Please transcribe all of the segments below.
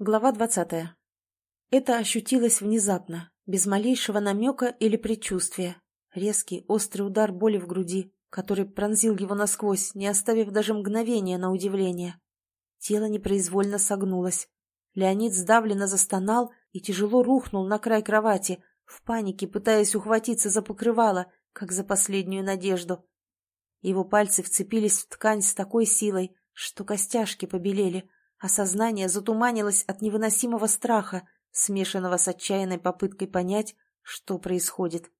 Глава двадцатая. Это ощутилось внезапно, без малейшего намека или предчувствия. Резкий, острый удар боли в груди, который пронзил его насквозь, не оставив даже мгновения на удивление. Тело непроизвольно согнулось. Леонид сдавленно застонал и тяжело рухнул на край кровати, в панике пытаясь ухватиться за покрывало, как за последнюю надежду. Его пальцы вцепились в ткань с такой силой, что костяшки побелели, а сознание затуманилось от невыносимого страха, смешанного с отчаянной попыткой понять, что происходит.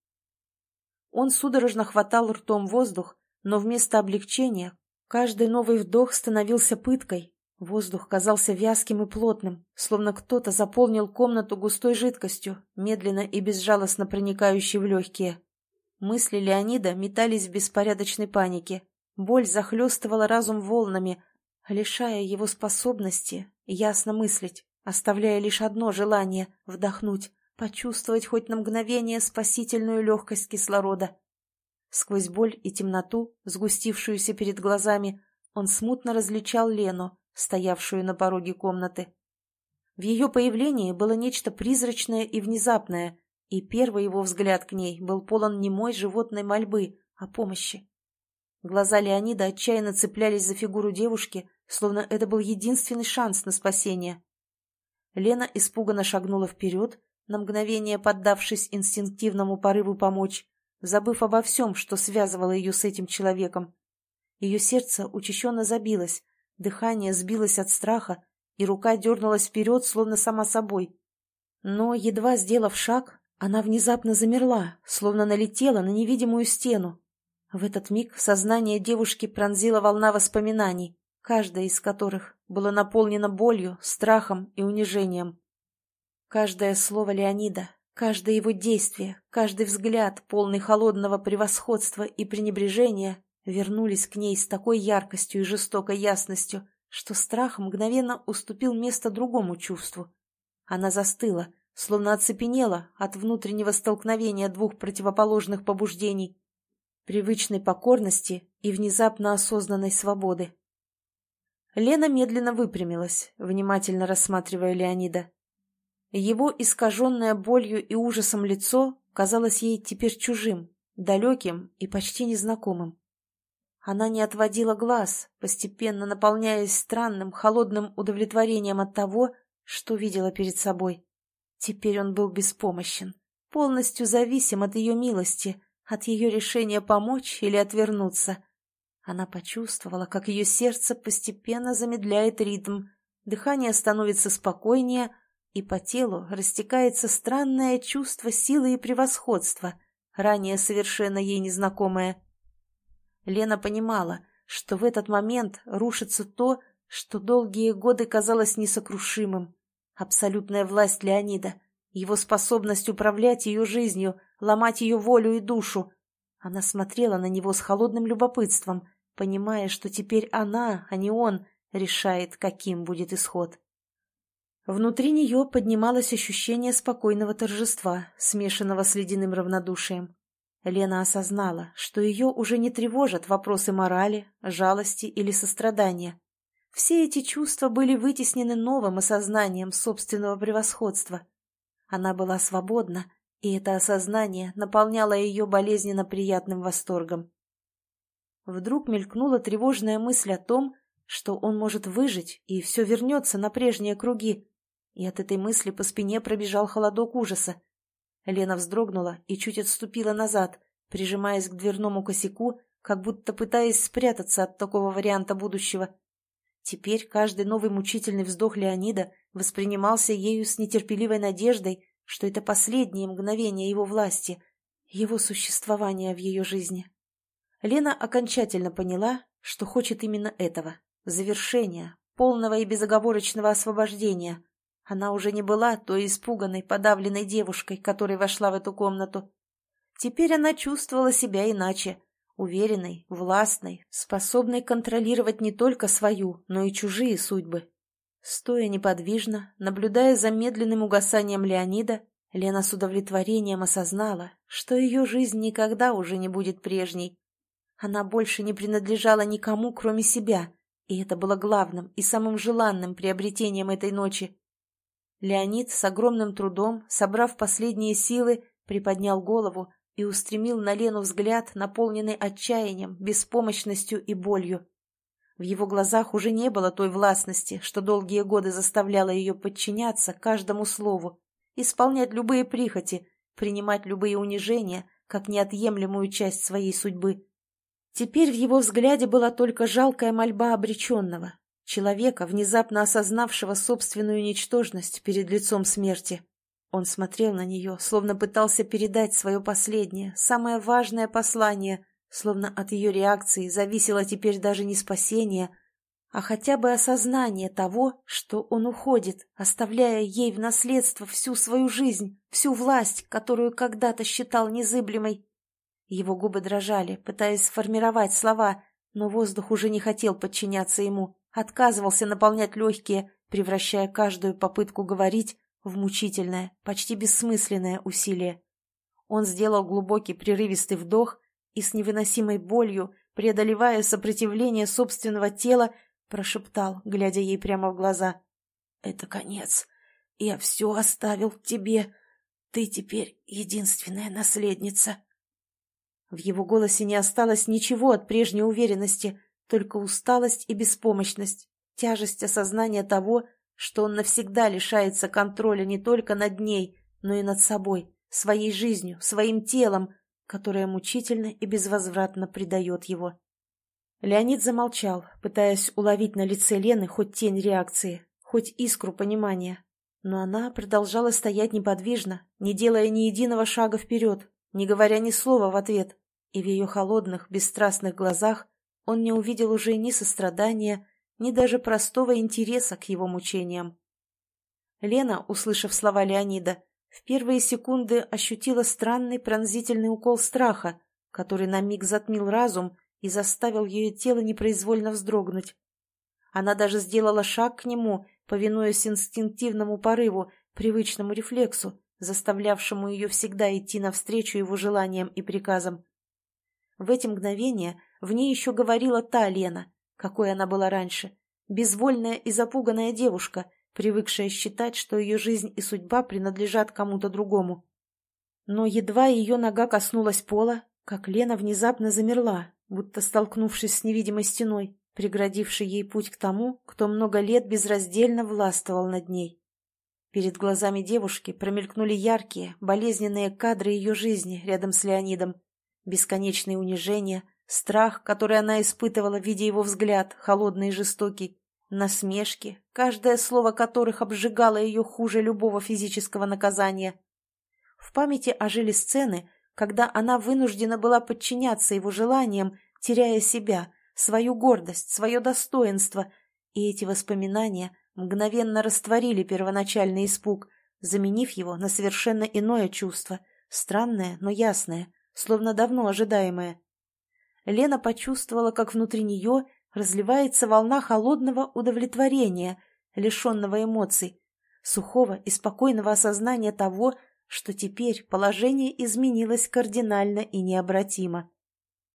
Он судорожно хватал ртом воздух, но вместо облегчения каждый новый вдох становился пыткой. Воздух казался вязким и плотным, словно кто-то заполнил комнату густой жидкостью, медленно и безжалостно проникающей в легкие. Мысли Леонида метались в беспорядочной панике. Боль захлестывала разум волнами, лишая его способности ясно мыслить, оставляя лишь одно желание — вдохнуть, почувствовать хоть на мгновение спасительную легкость кислорода. Сквозь боль и темноту, сгустившуюся перед глазами, он смутно различал Лену, стоявшую на пороге комнаты. В ее появлении было нечто призрачное и внезапное, и первый его взгляд к ней был полон немой животной мольбы о помощи. Глаза Леонида отчаянно цеплялись за фигуру девушки, словно это был единственный шанс на спасение. Лена испуганно шагнула вперед, на мгновение поддавшись инстинктивному порыву помочь, забыв обо всем, что связывало ее с этим человеком. Ее сердце учащенно забилось, дыхание сбилось от страха, и рука дернулась вперед, словно сама собой. Но, едва сделав шаг, она внезапно замерла, словно налетела на невидимую стену. В этот миг сознание девушки пронзила волна воспоминаний, каждая из которых была наполнена болью, страхом и унижением. Каждое слово Леонида, каждое его действие, каждый взгляд, полный холодного превосходства и пренебрежения, вернулись к ней с такой яркостью и жестокой ясностью, что страх мгновенно уступил место другому чувству. Она застыла, словно оцепенела от внутреннего столкновения двух противоположных побуждений, привычной покорности и внезапно осознанной свободы. Лена медленно выпрямилась, внимательно рассматривая Леонида. Его искаженное болью и ужасом лицо казалось ей теперь чужим, далеким и почти незнакомым. Она не отводила глаз, постепенно наполняясь странным, холодным удовлетворением от того, что видела перед собой. Теперь он был беспомощен, полностью зависим от ее милости, от ее решения помочь или отвернуться. Она почувствовала, как ее сердце постепенно замедляет ритм, дыхание становится спокойнее, и по телу растекается странное чувство силы и превосходства, ранее совершенно ей незнакомое. Лена понимала, что в этот момент рушится то, что долгие годы казалось несокрушимым. Абсолютная власть Леонида, его способность управлять ее жизнью, ломать ее волю и душу. Она смотрела на него с холодным любопытством, понимая, что теперь она, а не он, решает, каким будет исход. Внутри нее поднималось ощущение спокойного торжества, смешанного с ледяным равнодушием. Лена осознала, что ее уже не тревожат вопросы морали, жалости или сострадания. Все эти чувства были вытеснены новым осознанием собственного превосходства. Она была свободна, и это осознание наполняло ее болезненно приятным восторгом. Вдруг мелькнула тревожная мысль о том, что он может выжить, и все вернется на прежние круги. И от этой мысли по спине пробежал холодок ужаса. Лена вздрогнула и чуть отступила назад, прижимаясь к дверному косяку, как будто пытаясь спрятаться от такого варианта будущего. Теперь каждый новый мучительный вздох Леонида воспринимался ею с нетерпеливой надеждой, что это последние мгновения его власти, его существования в ее жизни. Лена окончательно поняла, что хочет именно этого – завершения, полного и безоговорочного освобождения. Она уже не была той испуганной, подавленной девушкой, которая вошла в эту комнату. Теперь она чувствовала себя иначе, уверенной, властной, способной контролировать не только свою, но и чужие судьбы. Стоя неподвижно, наблюдая за медленным угасанием Леонида, Лена с удовлетворением осознала, что ее жизнь никогда уже не будет прежней, она больше не принадлежала никому, кроме себя, и это было главным и самым желанным приобретением этой ночи. Леонид с огромным трудом, собрав последние силы, приподнял голову и устремил на Лену взгляд, наполненный отчаянием, беспомощностью и болью. В его глазах уже не было той властности, что долгие годы заставляла ее подчиняться каждому слову, исполнять любые прихоти, принимать любые унижения, как неотъемлемую часть своей судьбы. Теперь в его взгляде была только жалкая мольба обреченного, человека, внезапно осознавшего собственную ничтожность перед лицом смерти. Он смотрел на нее, словно пытался передать свое последнее, самое важное послание, словно от ее реакции зависело теперь даже не спасение, а хотя бы осознание того, что он уходит, оставляя ей в наследство всю свою жизнь, всю власть, которую когда-то считал незыблемой. Его губы дрожали, пытаясь сформировать слова, но воздух уже не хотел подчиняться ему, отказывался наполнять легкие, превращая каждую попытку говорить в мучительное, почти бессмысленное усилие. Он сделал глубокий прерывистый вдох и с невыносимой болью, преодолевая сопротивление собственного тела, прошептал, глядя ей прямо в глаза. «Это конец. Я все оставил тебе. Ты теперь единственная наследница». В его голосе не осталось ничего от прежней уверенности, только усталость и беспомощность, тяжесть осознания того, что он навсегда лишается контроля не только над ней, но и над собой, своей жизнью, своим телом, которое мучительно и безвозвратно предает его. Леонид замолчал, пытаясь уловить на лице Лены хоть тень реакции, хоть искру понимания. Но она продолжала стоять неподвижно, не делая ни единого шага вперед, не говоря ни слова в ответ, и в ее холодных, бесстрастных глазах он не увидел уже ни сострадания, ни даже простого интереса к его мучениям. Лена, услышав слова Леонида, в первые секунды ощутила странный пронзительный укол страха, который на миг затмил разум и заставил ее тело непроизвольно вздрогнуть. Она даже сделала шаг к нему, повинуясь инстинктивному порыву, привычному рефлексу, заставлявшему ее всегда идти навстречу его желаниям и приказам. В эти мгновения в ней еще говорила та Лена, какой она была раньше, безвольная и запуганная девушка, привыкшая считать, что ее жизнь и судьба принадлежат кому-то другому. Но едва ее нога коснулась пола, как Лена внезапно замерла, будто столкнувшись с невидимой стеной, преградившей ей путь к тому, кто много лет безраздельно властвовал над ней. Перед глазами девушки промелькнули яркие, болезненные кадры ее жизни рядом с Леонидом. Бесконечные унижения, страх, который она испытывала, видя его взгляд, холодный и жестокий, насмешки, каждое слово которых обжигало ее хуже любого физического наказания. В памяти ожили сцены, когда она вынуждена была подчиняться его желаниям, теряя себя, свою гордость, свое достоинство, и эти воспоминания мгновенно растворили первоначальный испуг, заменив его на совершенно иное чувство, странное, но ясное, словно давно ожидаемое. Лена почувствовала, как внутри нее разливается волна холодного удовлетворения, лишенного эмоций, сухого и спокойного осознания того, что теперь положение изменилось кардинально и необратимо.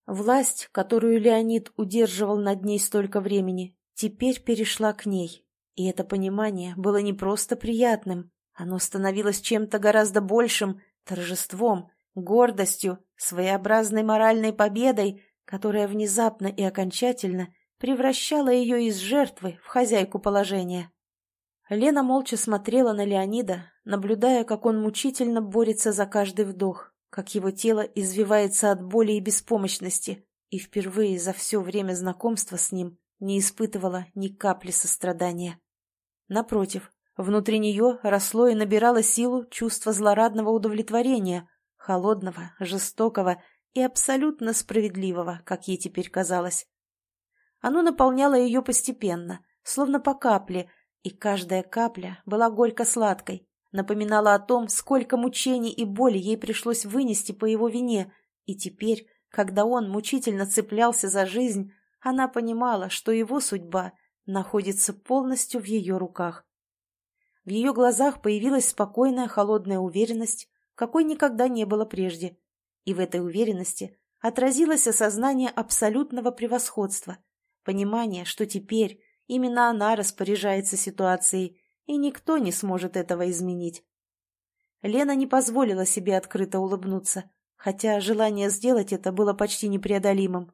Власть, которую Леонид удерживал над ней столько времени, теперь перешла к ней. И это понимание было не просто приятным, оно становилось чем-то гораздо большим, торжеством, гордостью, своеобразной моральной победой, которая внезапно и окончательно превращала ее из жертвы в хозяйку положения. Лена молча смотрела на Леонида, наблюдая, как он мучительно борется за каждый вдох, как его тело извивается от боли и беспомощности, и впервые за все время знакомства с ним не испытывала ни капли сострадания. Напротив, внутри нее росло и набирало силу чувство злорадного удовлетворения, холодного, жестокого и абсолютно справедливого, как ей теперь казалось. Оно наполняло ее постепенно, словно по капле, и каждая капля была горько-сладкой, напоминала о том, сколько мучений и боли ей пришлось вынести по его вине, и теперь, когда он мучительно цеплялся за жизнь, она понимала, что его судьба находится полностью в ее руках. В ее глазах появилась спокойная холодная уверенность, какой никогда не было прежде, и в этой уверенности отразилось осознание абсолютного превосходства, понимание, что теперь Именно она распоряжается ситуацией, и никто не сможет этого изменить. Лена не позволила себе открыто улыбнуться, хотя желание сделать это было почти непреодолимым.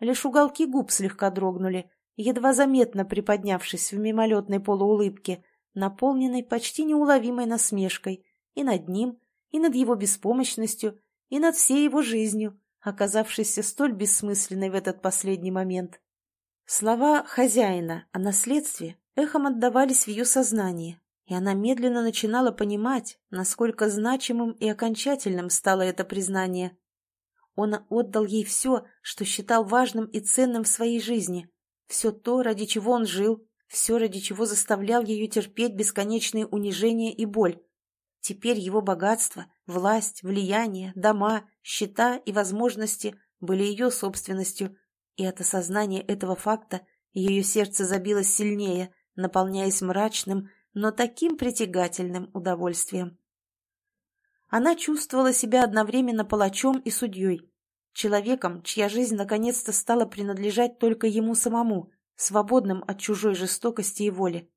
Лишь уголки губ слегка дрогнули, едва заметно приподнявшись в мимолетной полуулыбке, наполненной почти неуловимой насмешкой и над ним, и над его беспомощностью, и над всей его жизнью, оказавшейся столь бессмысленной в этот последний момент. Слова хозяина о наследстве эхом отдавались в ее сознании, и она медленно начинала понимать, насколько значимым и окончательным стало это признание. Он отдал ей все, что считал важным и ценным в своей жизни, все то, ради чего он жил, все, ради чего заставлял ее терпеть бесконечные унижения и боль. Теперь его богатство, власть, влияние, дома, счета и возможности были ее собственностью, и от осознания этого факта ее сердце забилось сильнее, наполняясь мрачным, но таким притягательным удовольствием. Она чувствовала себя одновременно палачом и судьей, человеком, чья жизнь наконец-то стала принадлежать только ему самому, свободным от чужой жестокости и воли.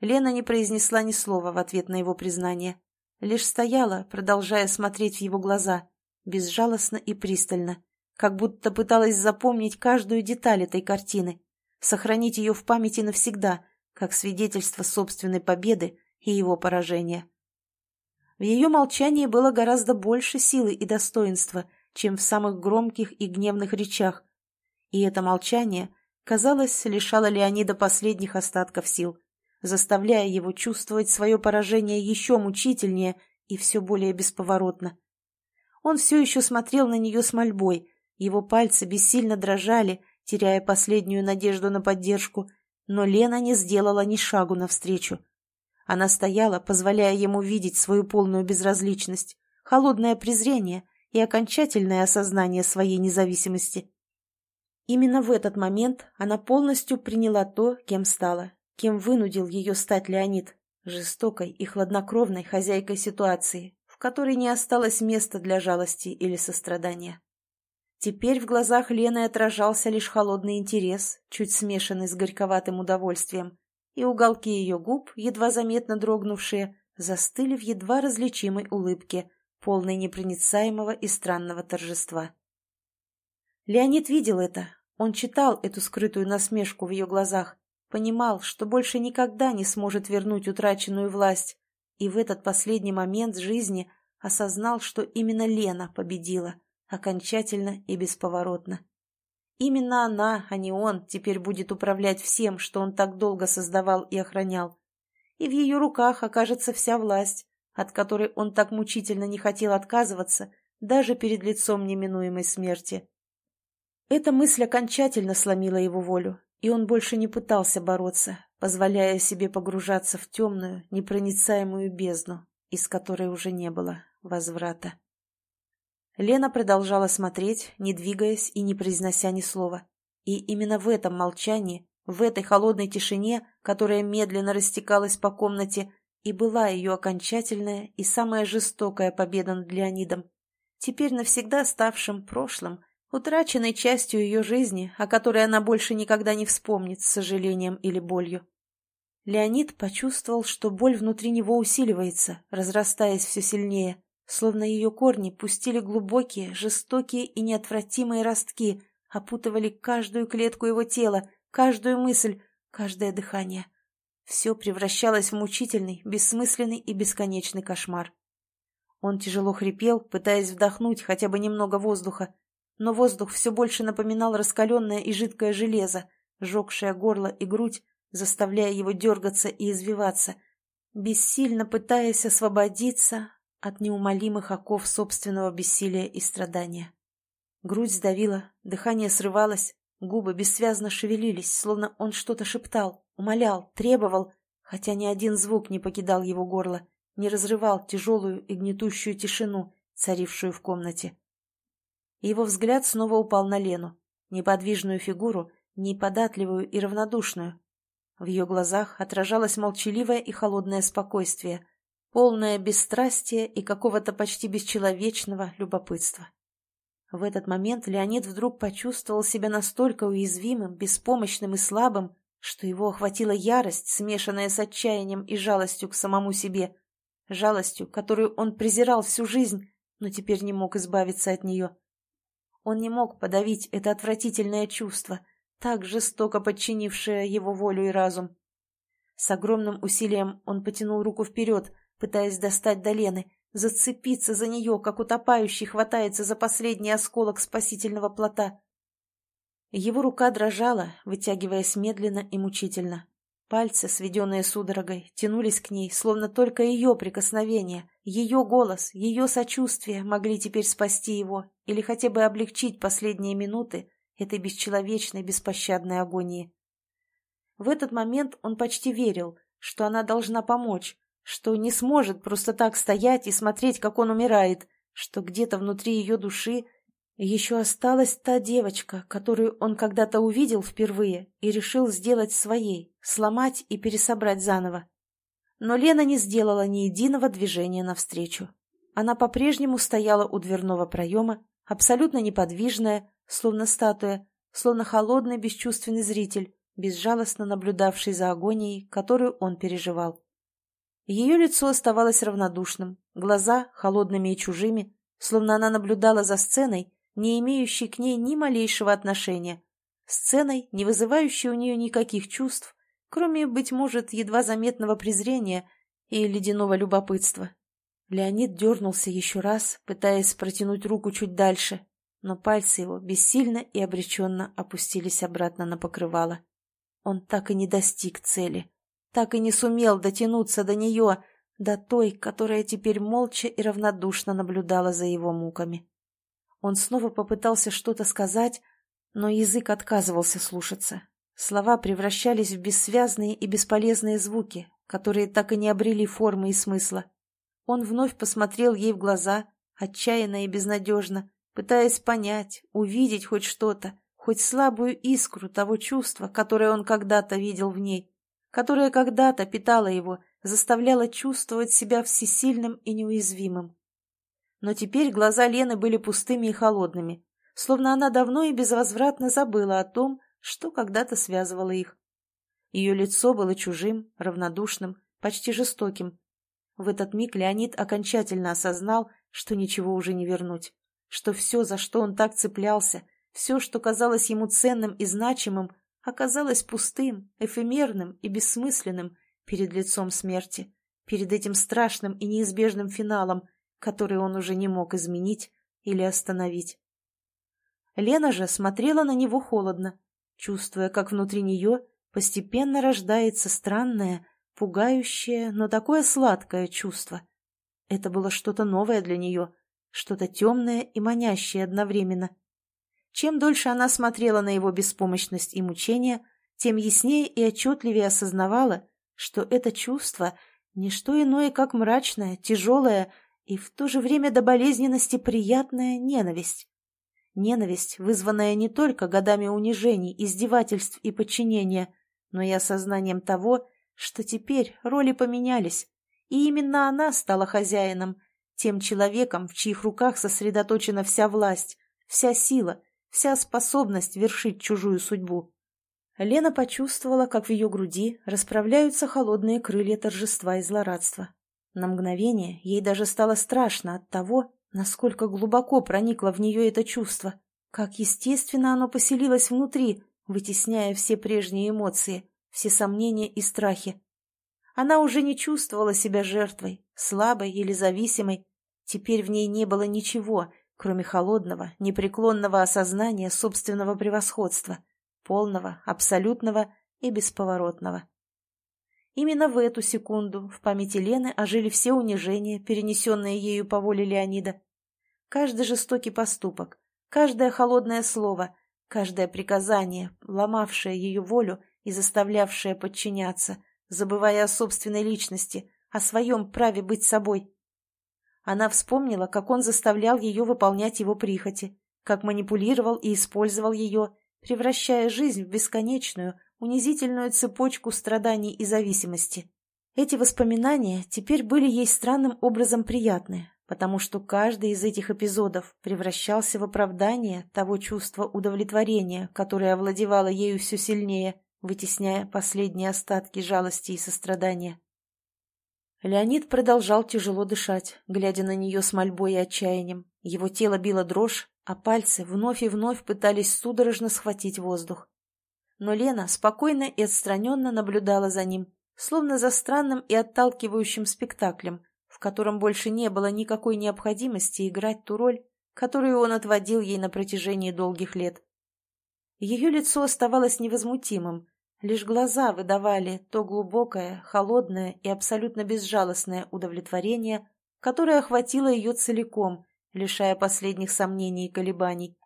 Лена не произнесла ни слова в ответ на его признание, лишь стояла, продолжая смотреть в его глаза, безжалостно и пристально, как будто пыталась запомнить каждую деталь этой картины, сохранить ее в памяти навсегда, как свидетельство собственной победы и его поражения. В ее молчании было гораздо больше силы и достоинства, чем в самых громких и гневных речах, и это молчание, казалось, лишало Леонида последних остатков сил, заставляя его чувствовать свое поражение еще мучительнее и все более бесповоротно. Он все еще смотрел на нее с мольбой, его пальцы бессильно дрожали, теряя последнюю надежду на поддержку, но Лена не сделала ни шагу навстречу. Она стояла, позволяя ему видеть свою полную безразличность, холодное презрение и окончательное осознание своей независимости. Именно в этот момент она полностью приняла то, кем стала, кем вынудил ее стать Леонид, жестокой и хладнокровной хозяйкой ситуации, в которой не осталось места для жалости или сострадания. Теперь в глазах Лены отражался лишь холодный интерес, чуть смешанный с горьковатым удовольствием, и уголки ее губ, едва заметно дрогнувшие, застыли в едва различимой улыбке, полной непроницаемого и странного торжества. Леонид видел это, он читал эту скрытую насмешку в ее глазах, понимал, что больше никогда не сможет вернуть утраченную власть, и в этот последний момент жизни осознал, что именно Лена победила – окончательно и бесповоротно. Именно она, а не он, теперь будет управлять всем, что он так долго создавал и охранял. И в ее руках окажется вся власть, от которой он так мучительно не хотел отказываться, даже перед лицом неминуемой смерти. Эта мысль окончательно сломила его волю, и он больше не пытался бороться, позволяя себе погружаться в темную, непроницаемую бездну, из которой уже не было возврата. Лена продолжала смотреть, не двигаясь и не произнося ни слова. И именно в этом молчании, в этой холодной тишине, которая медленно растекалась по комнате, и была ее окончательная и самая жестокая победа над Леонидом, теперь навсегда ставшим прошлым, утраченной частью ее жизни, о которой она больше никогда не вспомнит с сожалением или болью. Леонид почувствовал, что боль внутри него усиливается, разрастаясь все сильнее, словно ее корни пустили глубокие, жестокие и неотвратимые ростки, опутывали каждую клетку его тела, каждую мысль, каждое дыхание. Все превращалось в мучительный, бессмысленный и бесконечный кошмар. Он тяжело хрипел, пытаясь вдохнуть хотя бы немного воздуха, но воздух все больше напоминал раскаленное и жидкое железо, жегшее горло и грудь, заставляя его дергаться и извиваться, бессильно пытаясь освободиться, от неумолимых оков собственного бессилия и страдания. Грудь сдавила, дыхание срывалось, губы бессвязно шевелились, словно он что-то шептал, умолял, требовал, хотя ни один звук не покидал его горло, не разрывал тяжелую и гнетущую тишину, царившую в комнате. Его взгляд снова упал на Лену, неподвижную фигуру, неподатливую и равнодушную. В ее глазах отражалось молчаливое и холодное спокойствие — полное бесстрастия и какого-то почти бесчеловечного любопытства. В этот момент Леонид вдруг почувствовал себя настолько уязвимым, беспомощным и слабым, что его охватила ярость, смешанная с отчаянием и жалостью к самому себе, жалостью, которую он презирал всю жизнь, но теперь не мог избавиться от нее. Он не мог подавить это отвратительное чувство, так жестоко подчинившее его волю и разум. С огромным усилием он потянул руку вперед, пытаясь достать до Лены, зацепиться за нее, как утопающий хватается за последний осколок спасительного плота. Его рука дрожала, вытягиваясь медленно и мучительно. Пальцы, сведенные судорогой, тянулись к ней, словно только ее прикосновение, ее голос, ее сочувствие могли теперь спасти его или хотя бы облегчить последние минуты этой бесчеловечной, беспощадной агонии. В этот момент он почти верил, что она должна помочь, что не сможет просто так стоять и смотреть, как он умирает, что где-то внутри ее души еще осталась та девочка, которую он когда-то увидел впервые и решил сделать своей, сломать и пересобрать заново. Но Лена не сделала ни единого движения навстречу. Она по-прежнему стояла у дверного проема, абсолютно неподвижная, словно статуя, словно холодный бесчувственный зритель, безжалостно наблюдавший за агонией, которую он переживал. Ее лицо оставалось равнодушным, глаза холодными и чужими, словно она наблюдала за сценой, не имеющей к ней ни малейшего отношения, сценой, не вызывающей у нее никаких чувств, кроме, быть может, едва заметного презрения и ледяного любопытства. Леонид дернулся еще раз, пытаясь протянуть руку чуть дальше, но пальцы его бессильно и обреченно опустились обратно на покрывало. Он так и не достиг цели, так и не сумел дотянуться до нее, до той, которая теперь молча и равнодушно наблюдала за его муками. Он снова попытался что-то сказать, но язык отказывался слушаться. Слова превращались в бессвязные и бесполезные звуки, которые так и не обрели формы и смысла. Он вновь посмотрел ей в глаза, отчаянно и безнадежно, пытаясь понять, увидеть хоть что-то, хоть слабую искру того чувства, которое он когда-то видел в ней, которое когда-то питало его, заставляло чувствовать себя всесильным и неуязвимым. Но теперь глаза Лены были пустыми и холодными, словно она давно и безвозвратно забыла о том, что когда-то связывало их. Ее лицо было чужим, равнодушным, почти жестоким. В этот миг Леонид окончательно осознал, что ничего уже не вернуть, что все, за что он так цеплялся, все, что казалось ему ценным и значимым, оказалось пустым, эфемерным и бессмысленным перед лицом смерти, перед этим страшным и неизбежным финалом, который он уже не мог изменить или остановить. Лена же смотрела на него холодно, чувствуя, как внутри нее постепенно рождается странное, пугающее, но такое сладкое чувство. Это было что-то новое для нее, что-то темное и манящее одновременно. Чем дольше она смотрела на его беспомощность и мучения, тем яснее и отчетливее осознавала, что это чувство — не что иное, как мрачное, тяжелое и в то же время до болезненности приятная ненависть. Ненависть, вызванная не только годами унижений, издевательств и подчинения, но и осознанием того, что теперь роли поменялись, и именно она стала хозяином, тем человеком, в чьих руках сосредоточена вся власть, вся сила, вся способность вершить чужую судьбу. Лена почувствовала, как в ее груди расправляются холодные крылья торжества и злорадства. На мгновение ей даже стало страшно от того, насколько глубоко проникло в нее это чувство, как естественно оно поселилось внутри, вытесняя все прежние эмоции, все сомнения и страхи. Она уже не чувствовала себя жертвой, слабой или зависимой. Теперь в ней не было ничего, кроме холодного, непреклонного осознания собственного превосходства, полного, абсолютного и бесповоротного. Именно в эту секунду в памяти Лены ожили все унижения, перенесенные ею по воле Леонида. Каждый жестокий поступок, каждое холодное слово, каждое приказание, ломавшее ее волю и заставлявшее подчиняться, забывая о собственной личности, о своем праве быть собой. Она вспомнила, как он заставлял ее выполнять его прихоти, как манипулировал и использовал ее, превращая жизнь в бесконечную, унизительную цепочку страданий и зависимости. Эти воспоминания теперь были ей странным образом приятны, потому что каждый из этих эпизодов превращался в оправдание того чувства удовлетворения, которое овладевало ею все сильнее, вытесняя последние остатки жалости и сострадания. Леонид продолжал тяжело дышать, глядя на нее с мольбой и отчаянием. Его тело било дрожь, а пальцы вновь и вновь пытались судорожно схватить воздух. Но Лена спокойно и отстраненно наблюдала за ним, словно за странным и отталкивающим спектаклем, в котором больше не было никакой необходимости играть ту роль, которую он отводил ей на протяжении долгих лет. Ее лицо оставалось невозмутимым, лишь глаза выдавали то глубокое, холодное и абсолютно безжалостное удовлетворение, которое охватило ее целиком, лишая последних сомнений и колебаний.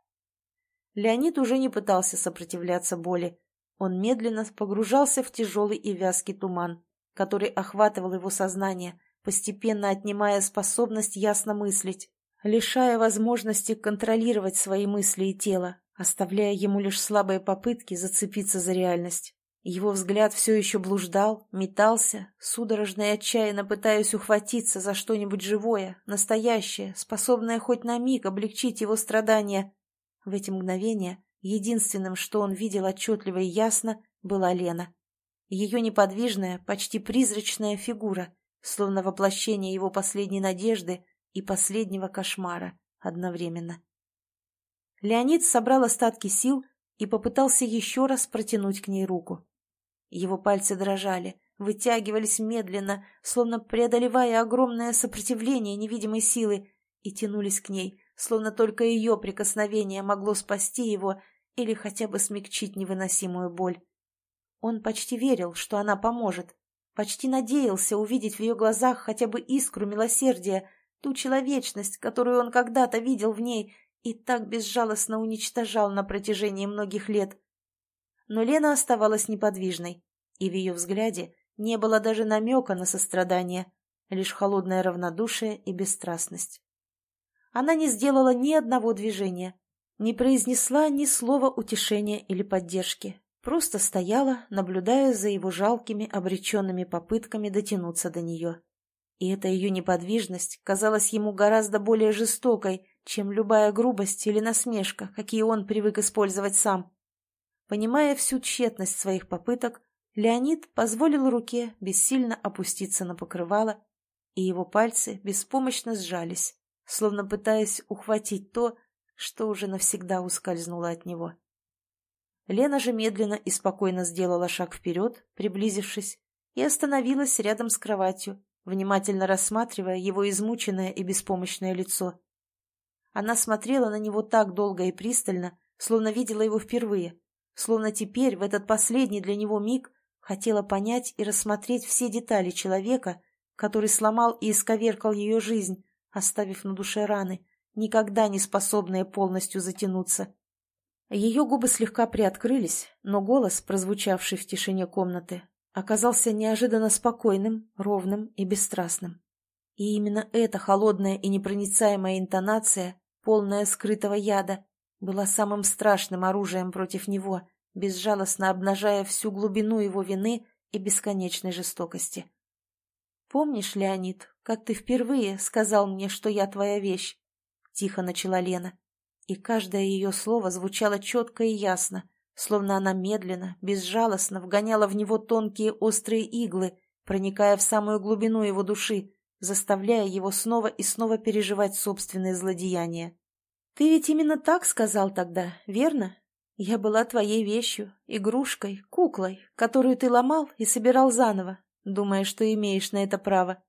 Леонид уже не пытался сопротивляться боли. Он медленно погружался в тяжелый и вязкий туман, который охватывал его сознание, постепенно отнимая способность ясно мыслить, лишая возможности контролировать свои мысли и тело, оставляя ему лишь слабые попытки зацепиться за реальность. Его взгляд все еще блуждал, метался, судорожно и отчаянно пытаясь ухватиться за что-нибудь живое, настоящее, способное хоть на миг облегчить его страдания. В эти мгновения единственным, что он видел отчетливо и ясно, была Лена. Ее неподвижная, почти призрачная фигура, словно воплощение его последней надежды и последнего кошмара одновременно. Леонид собрал остатки сил и попытался еще раз протянуть к ней руку. Его пальцы дрожали, вытягивались медленно, словно преодолевая огромное сопротивление невидимой силы, и тянулись к ней, словно только ее прикосновение могло спасти его или хотя бы смягчить невыносимую боль. Он почти верил, что она поможет, почти надеялся увидеть в ее глазах хотя бы искру милосердия, ту человечность, которую он когда-то видел в ней и так безжалостно уничтожал на протяжении многих лет. Но Лена оставалась неподвижной, и в ее взгляде не было даже намека на сострадание, лишь холодное равнодушие и бесстрастность. Она не сделала ни одного движения, не произнесла ни слова утешения или поддержки, просто стояла, наблюдая за его жалкими, обреченными попытками дотянуться до нее. И эта ее неподвижность казалась ему гораздо более жестокой, чем любая грубость или насмешка, какие он привык использовать сам. Понимая всю тщетность своих попыток, Леонид позволил руке бессильно опуститься на покрывало, и его пальцы беспомощно сжались, словно пытаясь ухватить то, что уже навсегда ускользнуло от него. Лена же медленно и спокойно сделала шаг вперед, приблизившись, и остановилась рядом с кроватью, внимательно рассматривая его измученное и беспомощное лицо. Она смотрела на него так долго и пристально, словно видела его впервые, Словно теперь, в этот последний для него миг, хотела понять и рассмотреть все детали человека, который сломал и исковеркал ее жизнь, оставив на душе раны, никогда не способные полностью затянуться. Ее губы слегка приоткрылись, но голос, прозвучавший в тишине комнаты, оказался неожиданно спокойным, ровным и бесстрастным. И именно эта холодная и непроницаемая интонация, полная скрытого яда, была самым страшным оружием против него, безжалостно обнажая всю глубину его вины и бесконечной жестокости. «Помнишь, Леонид, как ты впервые сказал мне, что я твоя вещь?» — тихо начала Лена. И каждое ее слово звучало четко и ясно, словно она медленно, безжалостно вгоняла в него тонкие острые иглы, проникая в самую глубину его души, заставляя его снова и снова переживать собственные злодеяния. «Ты ведь именно так сказал тогда, верно? Я была твоей вещью, игрушкой, куклой, которую ты ломал и собирал заново, думая, что имеешь на это право.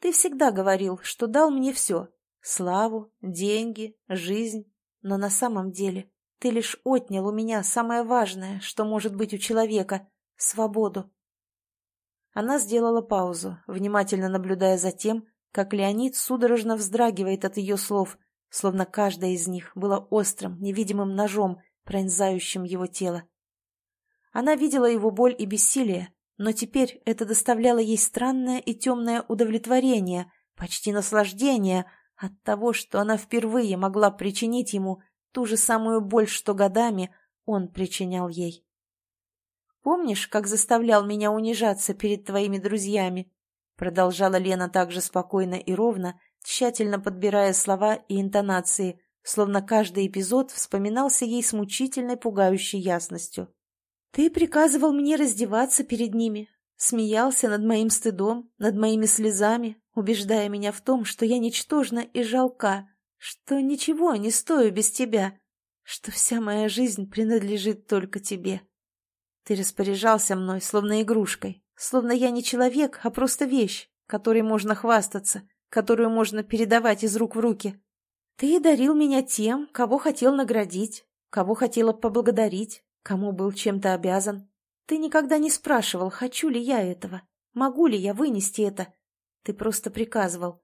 Ты всегда говорил, что дал мне все — славу, деньги, жизнь, но на самом деле ты лишь отнял у меня самое важное, что может быть у человека — свободу». Она сделала паузу, внимательно наблюдая за тем, как Леонид судорожно вздрагивает от ее слов — словно каждая из них была острым, невидимым ножом, пронзающим его тело. Она видела его боль и бессилие, но теперь это доставляло ей странное и темное удовлетворение, почти наслаждение от того, что она впервые могла причинить ему ту же самую боль, что годами он причинял ей. «Помнишь, как заставлял меня унижаться перед твоими друзьями?» Продолжала Лена так же спокойно и ровно, тщательно подбирая слова и интонации, словно каждый эпизод вспоминался ей с мучительной пугающей ясностью. Ты приказывал мне раздеваться перед ними, смеялся над моим стыдом, над моими слезами, убеждая меня в том, что я ничтожна и жалка, что ничего не стою без тебя, что вся моя жизнь принадлежит только тебе. Ты распоряжался мной, словно игрушкой, словно я не человек, а просто вещь, которой можно хвастаться, которую можно передавать из рук в руки. Ты дарил меня тем, кого хотел наградить, кого хотела поблагодарить, кому был чем-то обязан. Ты никогда не спрашивал, хочу ли я этого, могу ли я вынести это. Ты просто приказывал.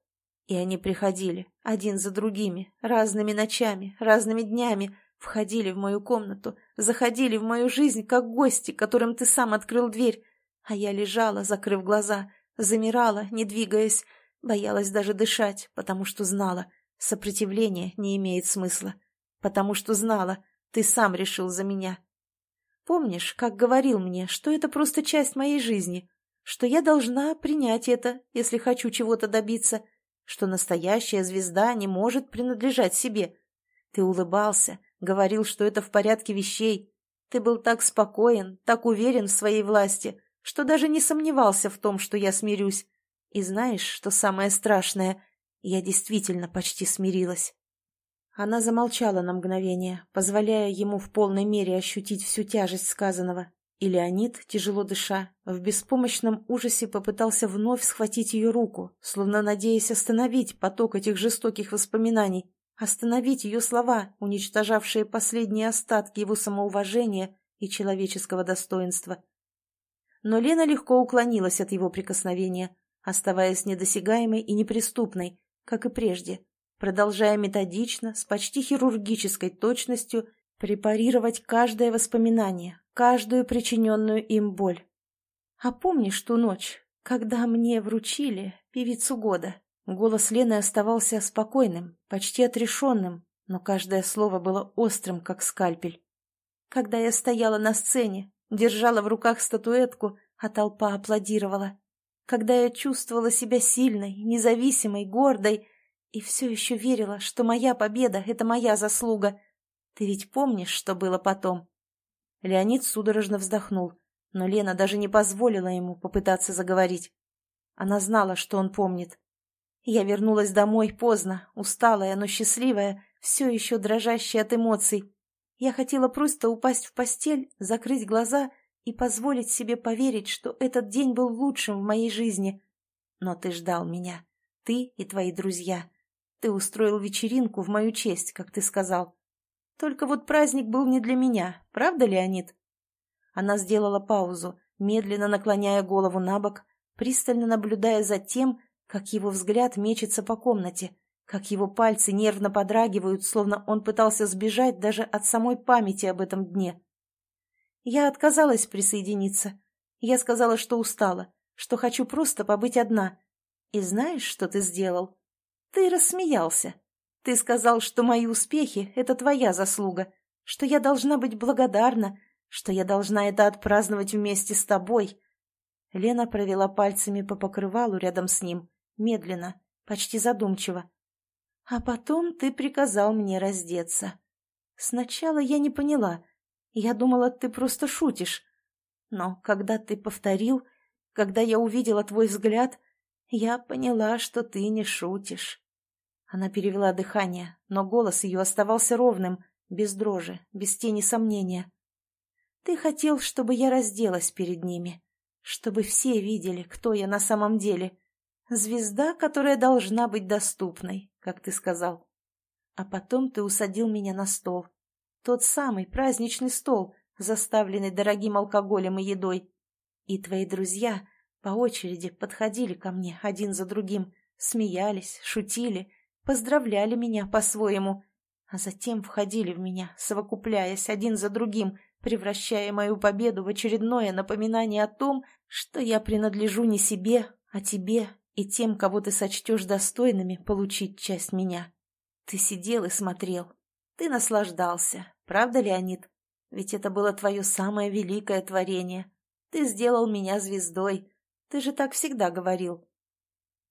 И они приходили, один за другими, разными ночами, разными днями, Входили в мою комнату, заходили в мою жизнь, как гости, которым ты сам открыл дверь. А я лежала, закрыв глаза, замирала, не двигаясь, боялась даже дышать, потому что знала, сопротивление не имеет смысла. Потому что знала, ты сам решил за меня. Помнишь, как говорил мне, что это просто часть моей жизни, что я должна принять это, если хочу чего-то добиться, что настоящая звезда не может принадлежать себе. Ты улыбался, Говорил, что это в порядке вещей. Ты был так спокоен, так уверен в своей власти, что даже не сомневался в том, что я смирюсь. И знаешь, что самое страшное? Я действительно почти смирилась. Она замолчала на мгновение, позволяя ему в полной мере ощутить всю тяжесть сказанного. И Леонид, тяжело дыша, в беспомощном ужасе попытался вновь схватить ее руку, словно надеясь остановить поток этих жестоких воспоминаний. Остановить ее слова, уничтожавшие последние остатки его самоуважения и человеческого достоинства. Но Лена легко уклонилась от его прикосновения, оставаясь недосягаемой и неприступной, как и прежде, продолжая методично, с почти хирургической точностью препарировать каждое воспоминание, каждую причиненную им боль. «А помнишь ту ночь, когда мне вручили певицу года?» Голос Лены оставался спокойным, почти отрешенным, но каждое слово было острым, как скальпель. Когда я стояла на сцене, держала в руках статуэтку, а толпа аплодировала. Когда я чувствовала себя сильной, независимой, гордой и все еще верила, что моя победа — это моя заслуга. Ты ведь помнишь, что было потом?» Леонид судорожно вздохнул, но Лена даже не позволила ему попытаться заговорить. Она знала, что он помнит, я вернулась домой поздно, усталая, но счастливая, все еще дрожащая от эмоций. Я хотела просто упасть в постель, закрыть глаза и позволить себе поверить, что этот день был лучшим в моей жизни. Но ты ждал меня. Ты и твои друзья. Ты устроил вечеринку в мою честь, как ты сказал. Только вот праздник был не для меня, правда, Леонид? Она сделала паузу, медленно наклоняя голову на бок, пристально наблюдая за тем, как его взгляд мечется по комнате, как его пальцы нервно подрагивают, словно он пытался сбежать даже от самой памяти об этом дне. Я отказалась присоединиться. Я сказала, что устала, что хочу просто побыть одна. И знаешь, что ты сделал? Ты рассмеялся. Ты сказал, что мои успехи — это твоя заслуга, что я должна быть благодарна, что я должна это отпраздновать вместе с тобой. Лена провела пальцами по покрывалу рядом с ним, медленно, почти задумчиво. А потом ты приказал мне раздеться. Сначала я не поняла. Я думала, ты просто шутишь. Но когда ты повторил, когда я увидела твой взгляд, я поняла, что ты не шутишь. Она перевела дыхание, но голос ее оставался ровным, без дрожи, без тени сомнения. Ты хотел, чтобы я разделась перед ними, чтобы все видели, кто я на самом деле, Звезда, которая должна быть доступной, как ты сказал. А потом ты усадил меня на стол. Тот самый праздничный стол, заставленный дорогим алкоголем и едой. И твои друзья по очереди подходили ко мне один за другим, смеялись, шутили, поздравляли меня по-своему, а затем входили в меня, совокупляясь один за другим, превращая мою победу в очередное напоминание о том, что я принадлежу не себе, а тебе и тем, кого ты сочтешь достойными получить часть меня. Ты сидел и смотрел. Ты наслаждался. Правда, Леонид? Ведь это было твое самое великое творение. Ты сделал меня звездой. Ты же так всегда говорил.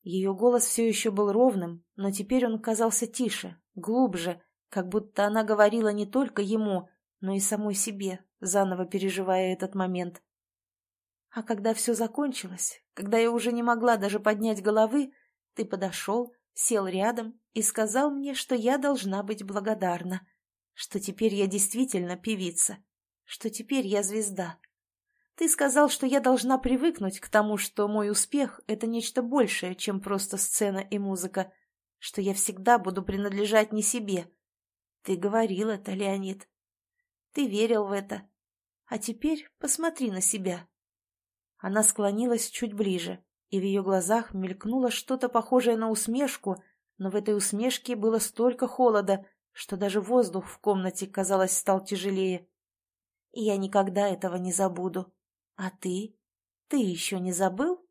Ее голос все еще был ровным, но теперь он казался тише, глубже, как будто она говорила не только ему, но и самой себе, заново переживая этот момент. А когда все закончилось, когда я уже не могла даже поднять головы, ты подошел, сел рядом и сказал мне, что я должна быть благодарна, что теперь я действительно певица, что теперь я звезда. Ты сказал, что я должна привыкнуть к тому, что мой успех — это нечто большее, чем просто сцена и музыка, что я всегда буду принадлежать не себе. Ты говорил это, Леонид. Ты верил в это. А теперь посмотри на себя. Она склонилась чуть ближе, и в ее глазах мелькнуло что-то похожее на усмешку, но в этой усмешке было столько холода, что даже воздух в комнате, казалось, стал тяжелее. И я никогда этого не забуду. А ты? Ты еще не забыл?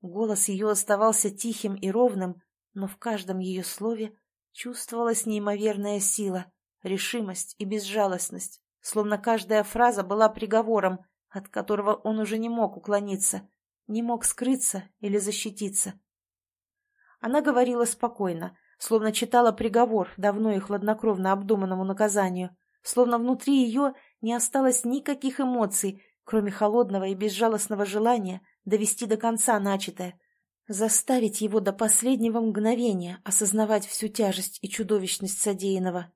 Голос ее оставался тихим и ровным, но в каждом ее слове чувствовалась неимоверная сила, решимость и безжалостность, словно каждая фраза была приговором, от которого он уже не мог уклониться, не мог скрыться или защититься. Она говорила спокойно, словно читала приговор давно и хладнокровно обдуманному наказанию, словно внутри ее не осталось никаких эмоций, кроме холодного и безжалостного желания довести до конца начатое, заставить его до последнего мгновения осознавать всю тяжесть и чудовищность содеянного.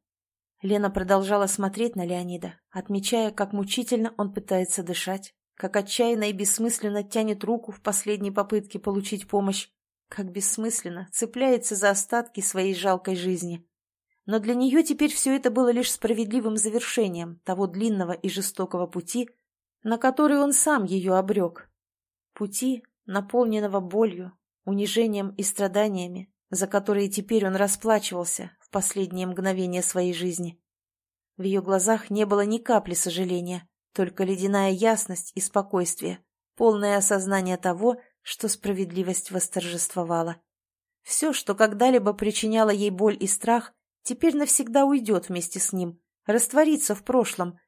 Лена продолжала смотреть на Леонида, отмечая, как мучительно он пытается дышать, как отчаянно и бессмысленно тянет руку в последней попытке получить помощь, как бессмысленно цепляется за остатки своей жалкой жизни. Но для нее теперь все это было лишь справедливым завершением того длинного и жестокого пути, на который он сам ее обрек. Пути, наполненного болью, унижением и страданиями, за которые теперь он расплачивался в последние мгновения своей жизни. В ее глазах не было ни капли сожаления, только ледяная ясность и спокойствие, полное осознание того, что справедливость восторжествовала. Все, что когда-либо причиняло ей боль и страх, теперь навсегда уйдет вместе с ним, растворится в прошлом,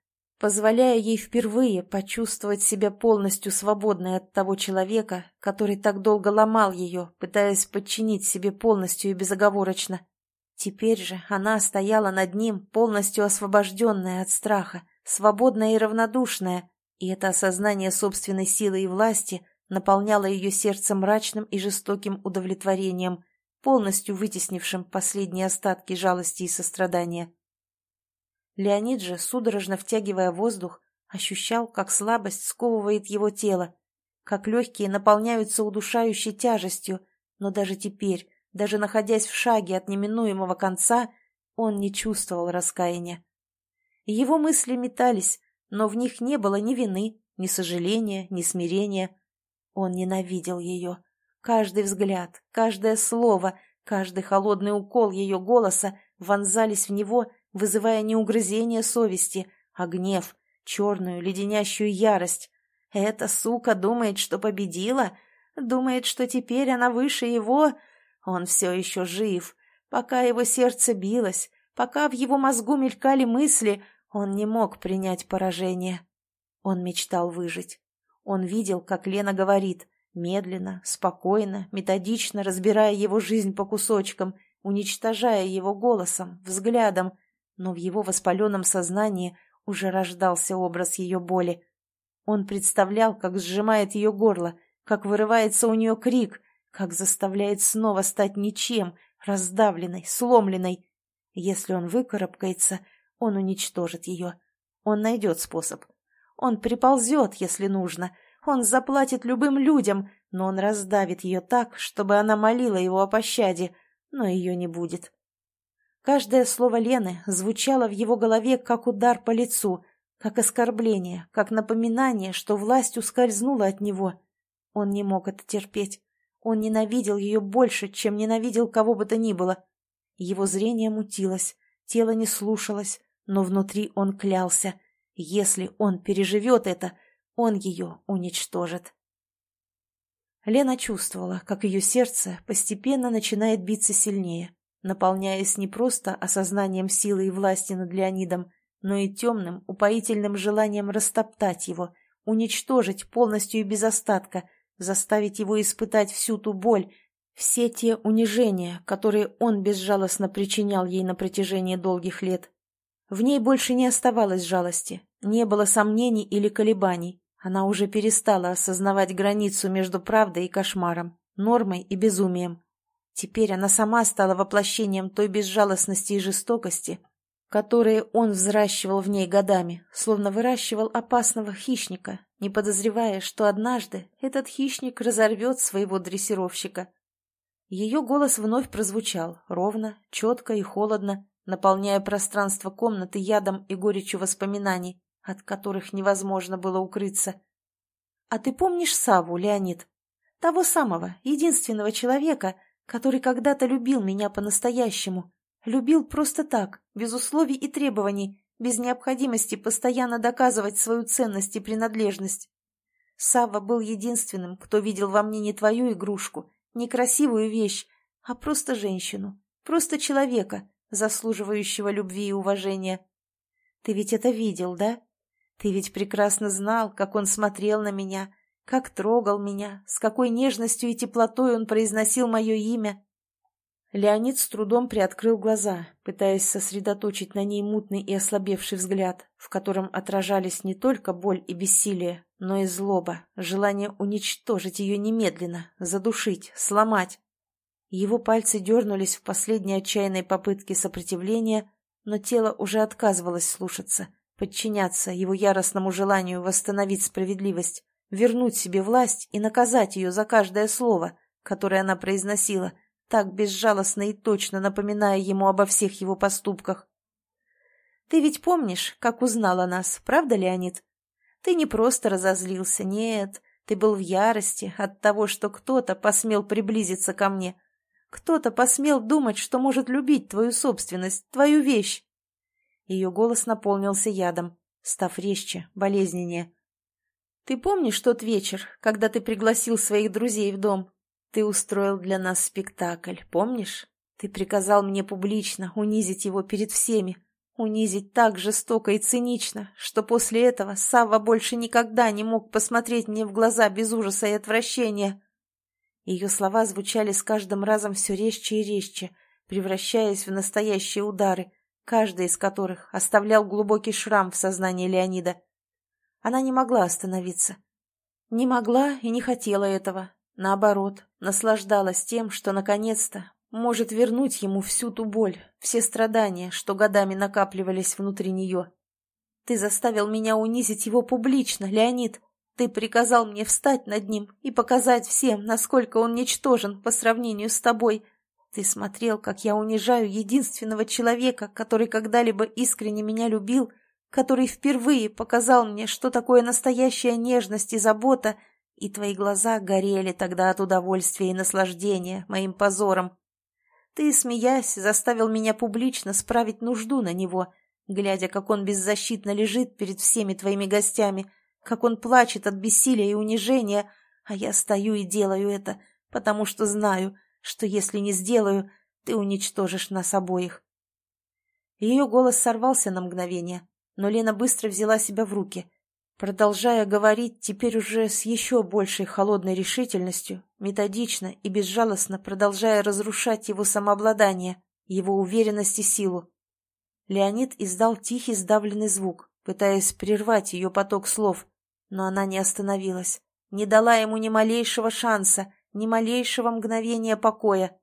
позволяя ей впервые почувствовать себя полностью свободной от того человека, который так долго ломал ее, пытаясь подчинить себе полностью и безоговорочно. Теперь же она стояла над ним, полностью освобожденная от страха, свободная и равнодушная, и это осознание собственной силы и власти наполняло ее сердце мрачным и жестоким удовлетворением, полностью вытеснившим последние остатки жалости и сострадания. Леонид же, судорожно втягивая воздух, ощущал, как слабость сковывает его тело, как легкие наполняются удушающей тяжестью, но даже теперь, даже находясь в шаге от неминуемого конца, он не чувствовал раскаяния. Его мысли метались, но в них не было ни вины, ни сожаления, ни смирения. Он ненавидел ее. Каждый взгляд, каждое слово, каждый холодный укол ее голоса вонзались в него вызывая не угрызение совести, а гнев, черную леденящую ярость. Эта сука думает, что победила, думает, что теперь она выше его. Он все еще жив. Пока его сердце билось, пока в его мозгу мелькали мысли, он не мог принять поражение. Он мечтал выжить. Он видел, как Лена говорит, медленно, спокойно, методично разбирая его жизнь по кусочкам, уничтожая его голосом, взглядом, но в его воспаленном сознании уже рождался образ ее боли. Он представлял, как сжимает ее горло, как вырывается у нее крик, как заставляет снова стать ничем, раздавленной, сломленной. Если он выкарабкается, он уничтожит ее. Он найдет способ. Он приползет, если нужно. Он заплатит любым людям, но он раздавит ее так, чтобы она молила его о пощаде, но ее не будет. Каждое слово Лены звучало в его голове как удар по лицу, как оскорбление, как напоминание, что власть ускользнула от него. Он не мог это терпеть. Он ненавидел ее больше, чем ненавидел кого бы то ни было. Его зрение мутилось, тело не слушалось, но внутри он клялся. Если он переживет это, он ее уничтожит. Лена чувствовала, как ее сердце постепенно начинает биться сильнее наполняясь не просто осознанием силы и власти над Леонидом, но и темным, упоительным желанием растоптать его, уничтожить полностью и без остатка, заставить его испытать всю ту боль, все те унижения, которые он безжалостно причинял ей на протяжении долгих лет. В ней больше не оставалось жалости, не было сомнений или колебаний. Она уже перестала осознавать границу между правдой и кошмаром, нормой и безумием. Теперь она сама стала воплощением той безжалостности и жестокости, которые он взращивал в ней годами, словно выращивал опасного хищника, не подозревая, что однажды этот хищник разорвет своего дрессировщика. Ее голос вновь прозвучал, ровно, четко и холодно, наполняя пространство комнаты ядом и горечью воспоминаний, от которых невозможно было укрыться. «А ты помнишь Саву, Леонид? Того самого, единственного человека, который когда-то любил меня по-настоящему, любил просто так, без условий и требований, без необходимости постоянно доказывать свою ценность и принадлежность. Савва был единственным, кто видел во мне не твою игрушку, не красивую вещь, а просто женщину, просто человека, заслуживающего любви и уважения. Ты ведь это видел, да? Ты ведь прекрасно знал, как он смотрел на меня, как трогал меня, с какой нежностью и теплотой он произносил мое имя. Леонид с трудом приоткрыл глаза, пытаясь сосредоточить на ней мутный и ослабевший взгляд, в котором отражались не только боль и бессилие, но и злоба, желание уничтожить ее немедленно, задушить, сломать. Его пальцы дернулись в последней отчаянной попытке сопротивления, но тело уже отказывалось слушаться, подчиняться его яростному желанию восстановить справедливость, вернуть себе власть и наказать ее за каждое слово, которое она произносила, так безжалостно и точно напоминая ему обо всех его поступках. «Ты ведь помнишь, как узнал о нас, правда, Леонид? Ты не просто разозлился, нет, ты был в ярости от того, что кто-то посмел приблизиться ко мне» Кто-то посмел думать, что может любить твою собственность, твою вещь. Ее голос наполнился ядом, став резче, болезненнее. Ты помнишь тот вечер, когда ты пригласил своих друзей в дом? Ты устроил для нас спектакль, помнишь? Ты приказал мне публично унизить его перед всеми, унизить так жестоко и цинично, что после этого Савва больше никогда не мог посмотреть мне в глаза без ужаса и отвращения. Ее слова звучали с каждым разом все резче и резче, превращаясь в настоящие удары, каждый из которых оставлял глубокий шрам в сознании Леонида. Она не могла остановиться. Не могла и не хотела этого. Наоборот, наслаждалась тем, что наконец-то может вернуть ему всю ту боль, все страдания, что годами накапливались внутри нее. «Ты заставил меня унизить его публично, Леонид!» Ты приказал мне встать над ним и показать всем, насколько он ничтожен по сравнению с тобой. Ты смотрел, как я унижаю единственного человека, который когда-либо искренне меня любил, который впервые показал мне, что такое настоящая нежность и забота, и твои глаза горели тогда от удовольствия и наслаждения моим позором. Ты, смеясь, заставил меня публично справить нужду на него, глядя, как он беззащитно лежит перед всеми твоими гостями — как он плачет от бессилия и унижения, а я стою и делаю это, потому что знаю, что если не сделаю, ты уничтожишь нас обоих. Ее голос сорвался на мгновение, но Лена быстро взяла себя в руки. Продолжая говорить, теперь уже с еще большей холодной решительностью, методично и безжалостно продолжая разрушать его самообладание, его уверенность и силу. Леонид издал тихий сдавленный звук, пытаясь прервать ее поток слов, но она не остановилась, не дала ему ни малейшего шанса, ни малейшего мгновения покоя.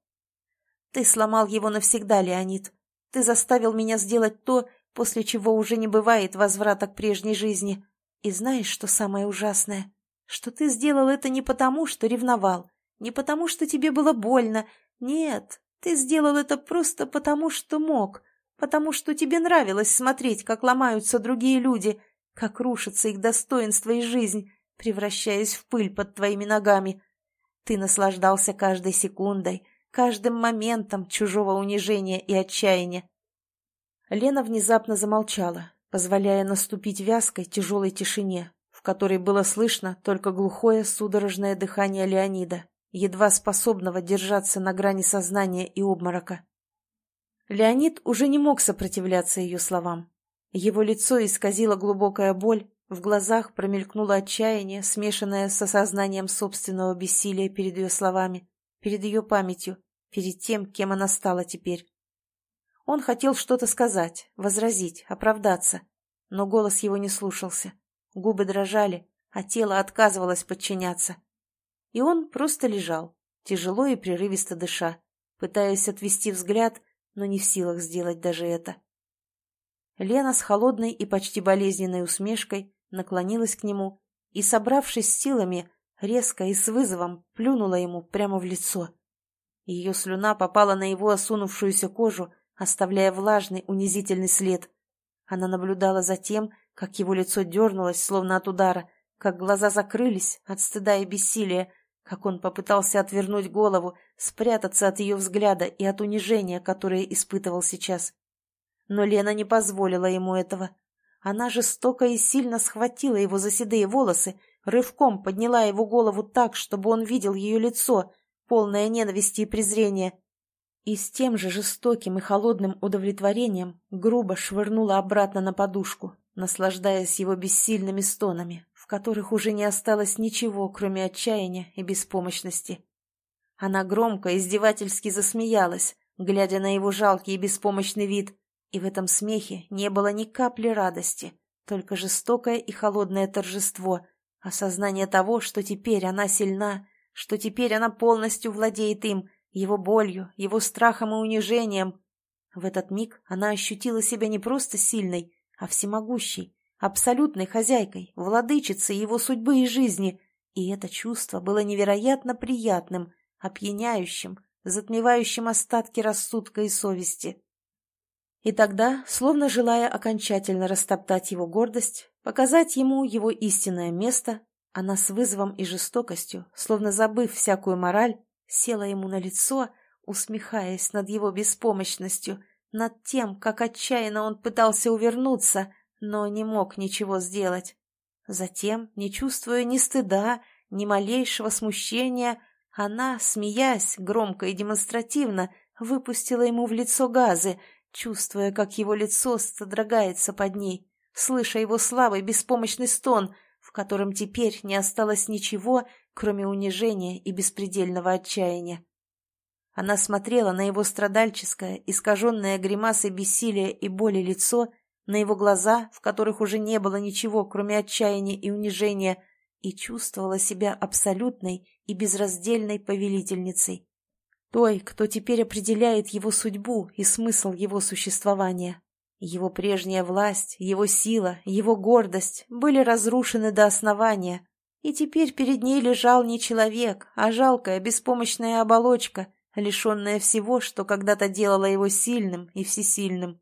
«Ты сломал его навсегда, Леонид. Ты заставил меня сделать то, после чего уже не бывает возврата к прежней жизни. И знаешь, что самое ужасное? Что ты сделал это не потому, что ревновал, не потому, что тебе было больно. Нет, ты сделал это просто потому, что мог, потому что тебе нравилось смотреть, как ломаются другие люди, как рушится их достоинство и жизнь, превращаясь в пыль под твоими ногами. Ты наслаждался каждой секундой, каждым моментом чужого унижения и отчаяния. Лена внезапно замолчала, позволяя наступить вязкой тяжелой тишине, в которой было слышно только глухое судорожное дыхание Леонида, едва способного держаться на грани сознания и обморока. Леонид уже не мог сопротивляться ее словам. Его лицо исказило глубокая боль, в глазах промелькнуло отчаяние, смешанное с осознанием собственного бессилия перед ее словами, перед ее памятью, перед тем, кем она стала теперь. Он хотел что-то сказать, возразить, оправдаться, но голос его не слушался. Губы дрожали, а тело отказывалось подчиняться. И он просто лежал, тяжело и прерывисто дыша, пытаясь отвести взгляд, но не в силах сделать даже это. Лена с холодной и почти болезненной усмешкой наклонилась к нему и, собравшись силами, резко и с вызовом плюнула ему прямо в лицо. Ее слюна попала на его осунувшуюся кожу, оставляя влажный унизительный след. Она наблюдала за тем, как его лицо дернулось, словно от удара, как глаза закрылись от стыда и бессилия, как он попытался отвернуть голову, спрятаться от ее взгляда и от унижения, которое испытывал сейчас. Но Лена не позволила ему этого. Она жестоко и сильно схватила его за седые волосы, рывком подняла его голову так, чтобы он видел ее лицо, полное ненависти и презрения, и с тем же жестоким и холодным удовлетворением грубо швырнула обратно на подушку, наслаждаясь его бессильными стонами, в которых уже не осталось ничего, кроме отчаяния и беспомощности. Она громко, издевательски засмеялась, глядя на его жалкий и беспомощный вид, и в этом смехе не было ни капли радости, только жестокое и холодное торжество, осознание того, что теперь она сильна, что теперь она полностью владеет им, его болью, его страхом и унижением. В этот миг она ощутила себя не просто сильной, а всемогущей, абсолютной хозяйкой, владычицей его судьбы и жизни, и это чувство было невероятно приятным, опьяняющим, затмевающим остатки рассудка и совести. И тогда, словно желая окончательно растоптать его гордость, показать ему его истинное место, она с вызовом и жестокостью, словно забыв всякую мораль, села ему на лицо, усмехаясь над его беспомощностью, над тем, как отчаянно он пытался увернуться, но не мог ничего сделать. Затем, не чувствуя ни стыда, ни малейшего смущения, она, смеясь громко и демонстративно, выпустила ему в лицо газы, чувствуя, как его лицо содрогается под ней, слыша его слабый беспомощный стон, в котором теперь не осталось ничего, кроме унижения и беспредельного отчаяния. Она смотрела на его страдальческое, искаженное гримасой бессилия и боли лицо, на его глаза, в которых уже не было ничего, кроме отчаяния и унижения, и чувствовала себя абсолютной и безраздельной повелительницей. Той, кто теперь определяет его судьбу и смысл его существования. Его прежняя власть, его сила, его гордость были разрушены до основания, и теперь перед ней лежал не человек, а жалкая беспомощная оболочка, лишенная всего, что когда-то делало его сильным и всесильным.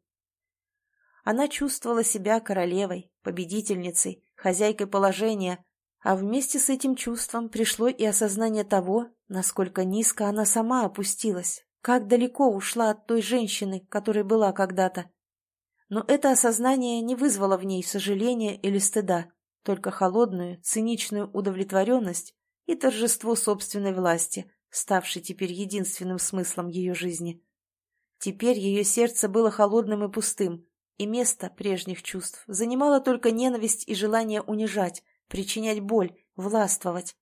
Она чувствовала себя королевой, победительницей, хозяйкой положения, а вместе с этим чувством пришло и осознание того, насколько низко она сама опустилась, как далеко ушла от той женщины, которой была когда-то. Но это осознание не вызвало в ней сожаления или стыда только холодную, циничную удовлетворенность и торжество собственной власти, ставшей теперь единственным смыслом ее жизни. Теперь ее сердце было холодным и пустым, и место прежних чувств занимало только ненависть и желание унижать, причинять боль, властвовать.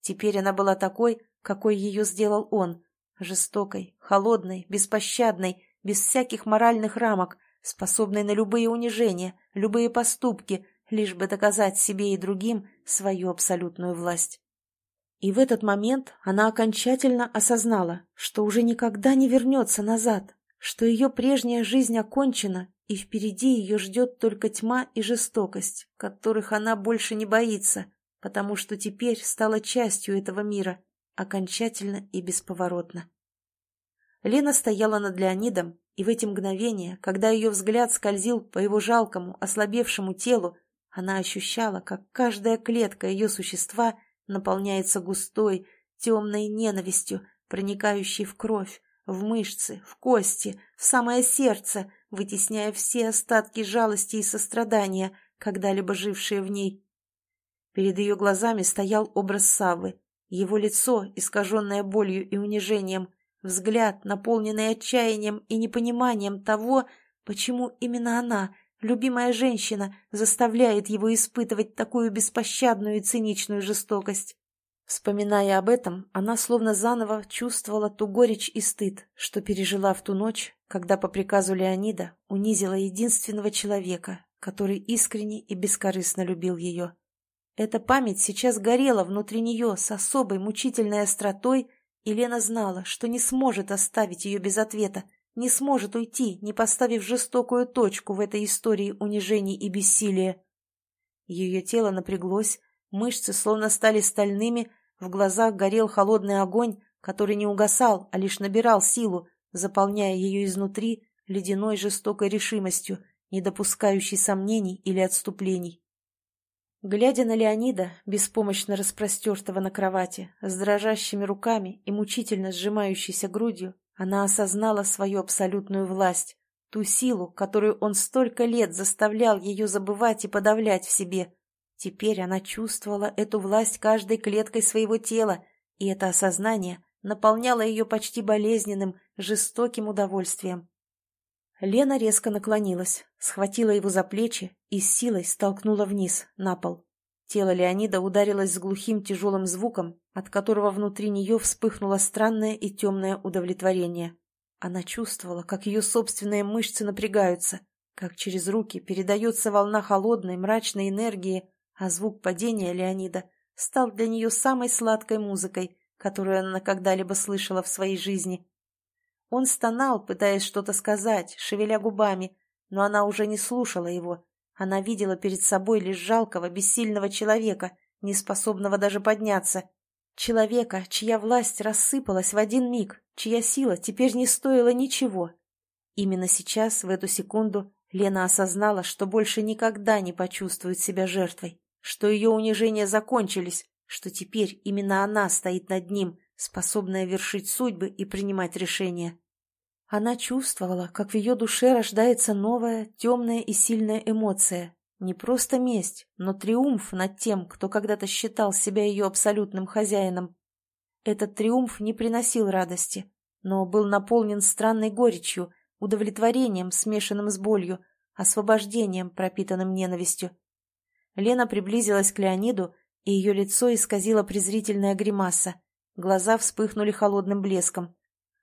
Теперь она была такой, какой ее сделал он, жестокой, холодной, беспощадной, без всяких моральных рамок, способной на любые унижения, любые поступки, лишь бы доказать себе и другим свою абсолютную власть. И в этот момент она окончательно осознала, что уже никогда не вернется назад, что ее прежняя жизнь окончена, и впереди ее ждет только тьма и жестокость, которых она больше не боится, потому что теперь стала частью этого мира, окончательно и бесповоротно. Лена стояла над Леонидом, и в эти мгновения, когда ее взгляд скользил по его жалкому, ослабевшему телу, она ощущала, как каждая клетка ее существа наполняется густой, темной ненавистью, проникающей в кровь, в мышцы, в кости, в самое сердце, вытесняя все остатки жалости и сострадания, когда-либо жившие в ней. Перед ее глазами стоял образ Саввы, его лицо, искаженное болью и унижением, взгляд, наполненный отчаянием и непониманием того, почему именно она — Любимая женщина заставляет его испытывать такую беспощадную и циничную жестокость. Вспоминая об этом, она словно заново чувствовала ту горечь и стыд, что пережила в ту ночь, когда по приказу Леонида унизила единственного человека, который искренне и бескорыстно любил ее. Эта память сейчас горела внутри нее с особой мучительной остротой, и Лена знала, что не сможет оставить ее без ответа, не сможет уйти, не поставив жестокую точку в этой истории унижений и бессилия. Ее тело напряглось, мышцы словно стали стальными, в глазах горел холодный огонь, который не угасал, а лишь набирал силу, заполняя ее изнутри ледяной жестокой решимостью, не допускающей сомнений или отступлений. Глядя на Леонида, беспомощно распростертого на кровати, с дрожащими руками и мучительно сжимающейся грудью, она осознала свою абсолютную власть, ту силу, которую он столько лет заставлял ее забывать и подавлять в себе. Теперь она чувствовала эту власть каждой клеткой своего тела, и это осознание наполняло ее почти болезненным, жестоким удовольствием. Лена резко наклонилась, схватила его за плечи и с силой столкнула вниз, на пол. Тело Леонида ударилось с глухим тяжелым звуком, от которого внутри нее вспыхнуло странное и темное удовлетворение. Она чувствовала, как ее собственные мышцы напрягаются, как через руки передается волна холодной, мрачной энергии, а звук падения Леонида стал для нее самой сладкой музыкой, которую она когда-либо слышала в своей жизни. Он стонал, пытаясь что-то сказать, шевеля губами, но она уже не слушала его, она видела перед собой лишь жалкого, бессильного человека, не способного даже подняться. Человека, чья власть рассыпалась в один миг, чья сила теперь не стоила ничего. Именно сейчас, в эту секунду, Лена осознала, что больше никогда не почувствует себя жертвой, что ее унижения закончились, что теперь именно она стоит над ним, способная вершить судьбы и принимать решения. Она чувствовала, как в ее душе рождается новая, темная и сильная эмоция. Не просто месть, но триумф над тем, кто когда-то считал себя ее абсолютным хозяином. Этот триумф не приносил радости, но был наполнен странной горечью, удовлетворением, смешанным с болью, освобождением, пропитанным ненавистью. Лена приблизилась к Леониду, и ее лицо исказило презрительная гримаса. Глаза вспыхнули холодным блеском.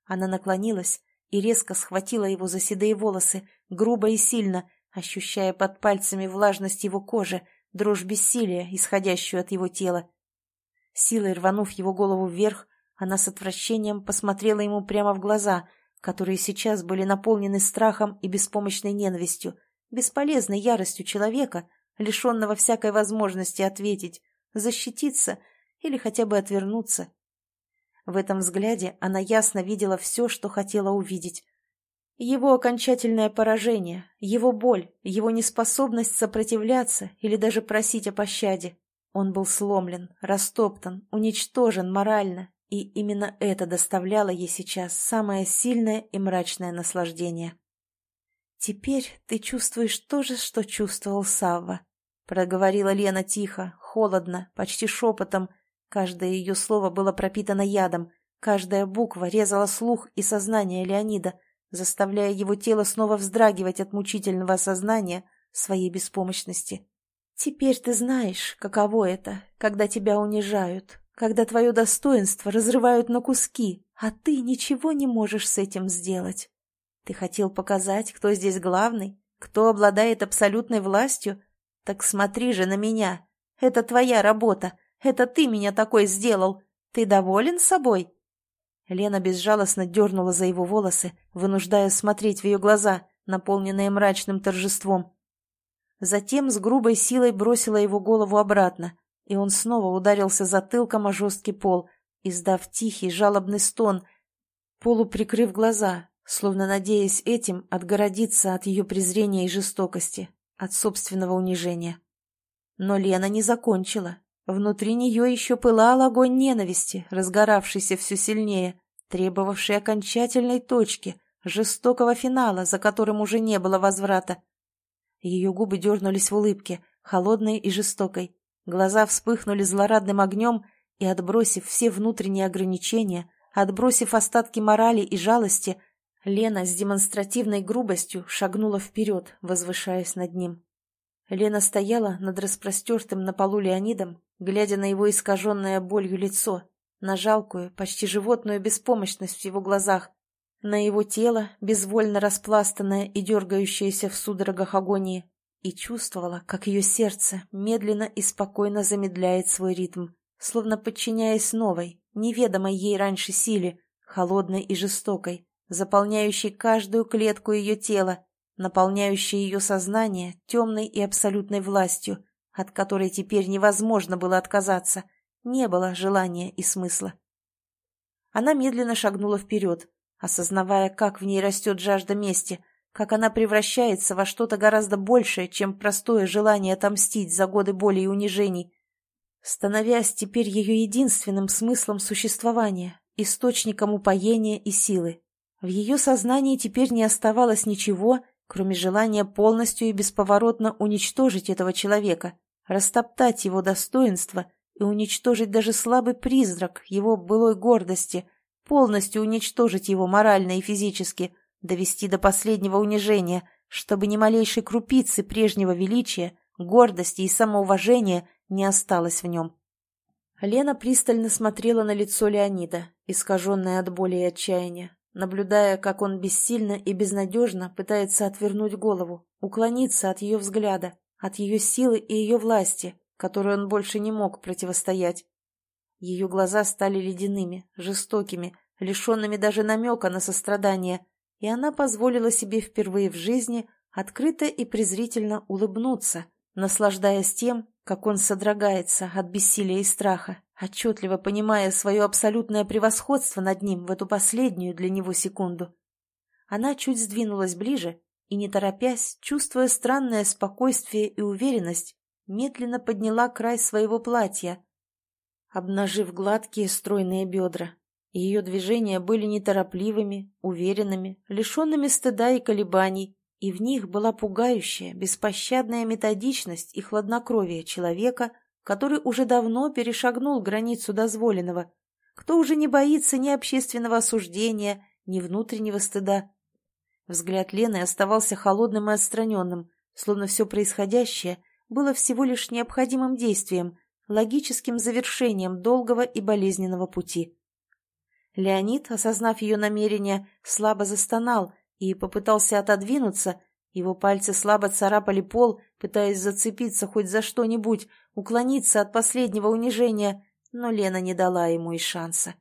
Она наклонилась и резко схватила его за седые волосы, грубо и сильно, ощущая под пальцами влажность его кожи, дрожь бессилия, исходящую от его тела. Силой рванув его голову вверх, она с отвращением посмотрела ему прямо в глаза, которые сейчас были наполнены страхом и беспомощной ненавистью, бесполезной яростью человека, лишенного всякой возможности ответить, защититься или хотя бы отвернуться. В этом взгляде она ясно видела все, что хотела увидеть. Его окончательное поражение, его боль, его неспособность сопротивляться или даже просить о пощаде. Он был сломлен, растоптан, уничтожен морально, и именно это доставляло ей сейчас самое сильное и мрачное наслаждение. «Теперь ты чувствуешь то же, что чувствовал Савва», — проговорила Лена тихо, холодно, почти шепотом, — Каждое ее слово было пропитано ядом, каждая буква резала слух и сознание Леонида, заставляя его тело снова вздрагивать от мучительного осознания своей беспомощности. «Теперь ты знаешь, каково это, когда тебя унижают, когда твое достоинство разрывают на куски, а ты ничего не можешь с этим сделать. Ты хотел показать, кто здесь главный, кто обладает абсолютной властью? Так смотри же на меня. Это твоя работа, это ты меня такой сделал. Ты доволен собой?» Лена безжалостно дернула за его волосы, вынуждая смотреть в ее глаза, наполненные мрачным торжеством. Затем с грубой силой бросила его голову обратно, и он снова ударился затылком о жесткий пол, издав тихий жалобный стон, полуприкрыв глаза, словно надеясь этим отгородиться от ее презрения и жестокости, от собственного унижения. Но Лена не закончила, Внутри нее еще пылал огонь ненависти, разгоравшийся все сильнее, требовавший окончательной точки, жестокого финала, за которым уже не было возврата. Ее губы дернулись в улыбке, холодной и жестокой. Глаза вспыхнули злорадным огнем, и, отбросив все внутренние ограничения, отбросив остатки морали и жалости, Лена с демонстративной грубостью шагнула вперед, возвышаясь над ним. Лена стояла над распростертым на полу Леонидом глядя на его искаженное болью лицо, на жалкую, почти животную беспомощность в его глазах. на его тело, безвольно распластанное и дергающееся в судорогах агонии, и чувствовала, как ее сердце медленно и спокойно замедляет свой ритм, словно подчиняясь новой, неведомой ей раньше силе, холодной и жестокой, заполняющей каждую клетку ее тела, наполняющей ее сознание темной и абсолютной властью, от которой теперь невозможно было отказаться, не было желания и смысла. Она медленно шагнула вперед, осознавая, как в ней растет жажда мести, как она превращается во что-то гораздо большее, чем простое желание отомстить за годы боли и унижений, становясь теперь ее единственным смыслом существования, источником упоения и силы. В ее сознании теперь не оставалось ничего, кроме желания полностью и бесповоротно уничтожить этого человека, растоптать его достоинство и уничтожить даже слабый призрак его былой гордости, полностью уничтожить его морально и физически – довести до последнего унижения, чтобы ни малейшей крупицы прежнего величия, гордости и самоуважения не осталось в нем. Лена пристально смотрела на лицо Леонида, искаженное от боли и отчаяния, наблюдая, как он бессильно и безнадежно пытается отвернуть голову, уклониться от ее взгляда, от ее силы и ее власти, которой он больше не мог противостоять. Ее глаза стали ледяными, жестокими, лишенными даже намека на сострадание, и она позволила себе впервые в жизни открыто и презрительно улыбнуться, наслаждаясь тем, как он содрогается от бессилия и страха, отчетливо понимая свое абсолютное превосходство над ним в эту последнюю для него секунду. Она чуть сдвинулась ближе и, не торопясь, чувствуя странное спокойствие и уверенность, медленно подняла край своего платья, обнажив гладкие стройные бедра. Ее движения были неторопливыми, уверенными, лишенными стыда и колебаний, и в них была пугающая, беспощадная методичность и хладнокровие человека, который уже давно перешагнул границу дозволенного, кто уже не боится ни общественного осуждения, ни внутреннего стыда. Взгляд Лены оставался холодным и отстраненным, словно все происходящее было всего лишь необходимым действием, логическим завершением долгого и болезненного пути. Леонид, осознав ее намерение, слабо застонал и попытался отодвинуться. Его пальцы слабо царапали пол, пытаясь зацепиться хоть за что-нибудь, уклониться от последнего унижения, но Лена не дала ему и шанса.